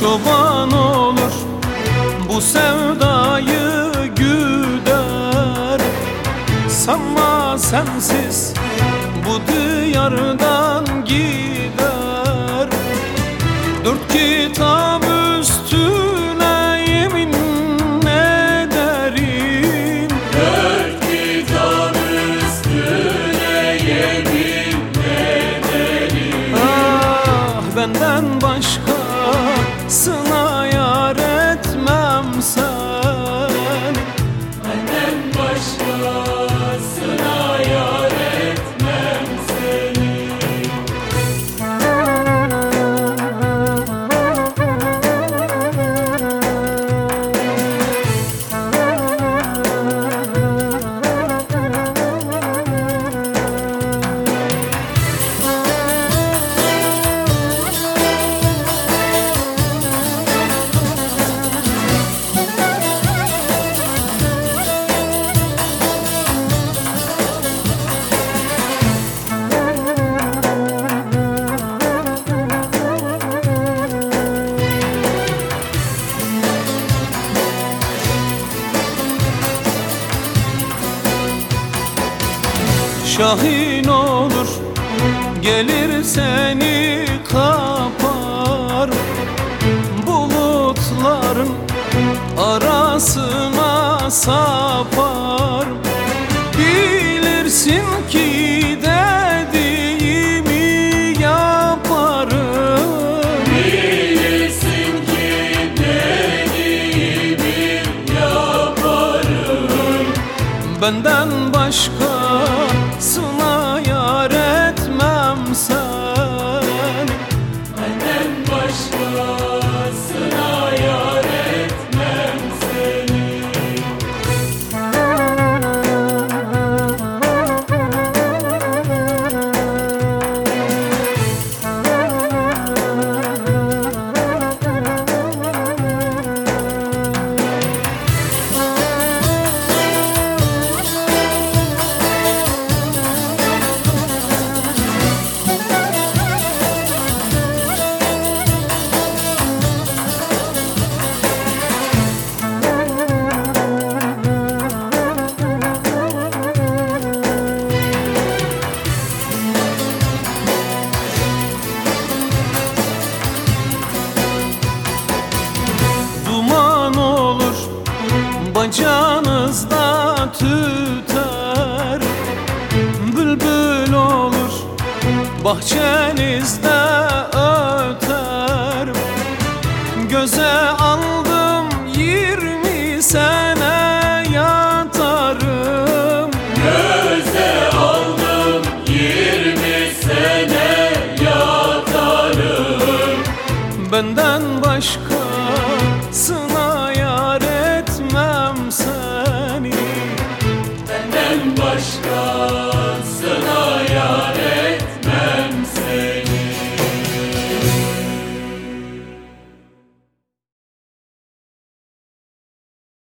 çoban olur. Bu sevdayı güder. Sanma sensiz bu diyardan gider. Dört kitap üstüne yemin ederim. Dört kitap üstüne yemin ederim. Ah benden başkasına yar Şahin olur gelir seni kapar. Bulutların arasına sapar. Bilirsin ki dediğimi yaparım. Bilirsin ki dediğimi yaparım. Benden başkasına bacanızda tüter. Bülbül olur bahçenizde öter. Göze